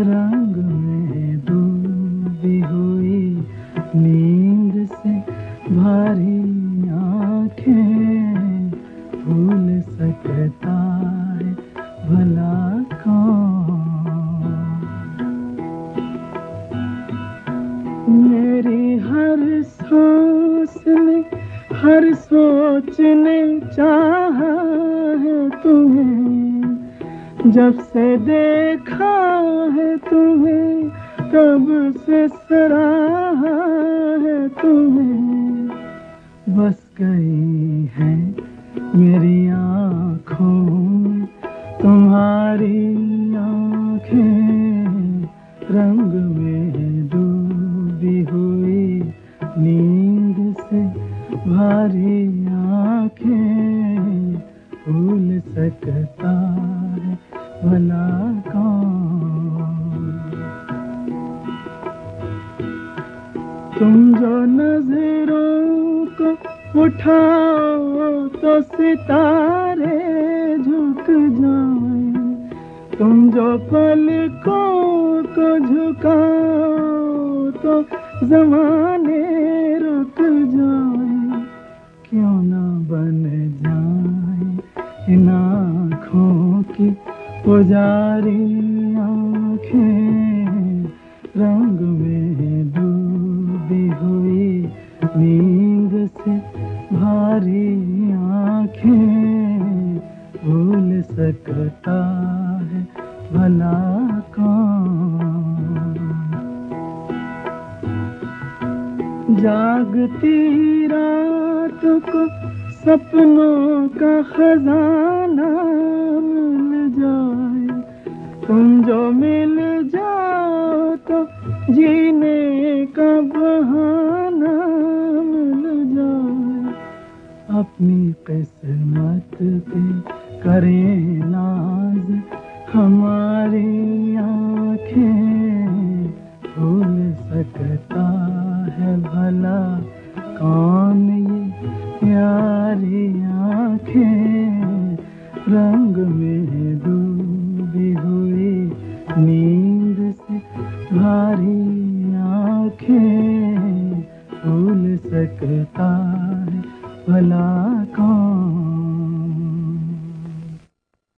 रंग में डूबी हुई नींद से भारी आँखें भूल सकता है भला कौन? मेरी हर सांस ने हर सोच ने चाहा है तुम्हें। जब से देखा है तुम्हें, तब से सराहा है तुम्हें। बस गई है मेरी आँखों तुम्हारी आँखें रंग में डूबी हुई नींद से भारी आँखें, भूल सकता तुम जो नज़रों को उठाओ तो सितारे झुक जाए। तुम जो पलकों को झुकाओ तो जमाने रुक जाए। क्यों ना बन जाए इन आँखों की पुजारी आँखें रंग में डूबी हुई, नींद से भारी आँखें भूल सकता है भला कौन। जागती रात को सपनों का खजाना तुम जो मिल जाओ तो जीने का बहाना मिल जाए अपनी किस्मत पे करें नाज, हमारी आँखें भूल सकता है भला कौन ये प्यारी आँखें रंग में डूबी हुई नींद से भारी आँखें भूल सकता है भला।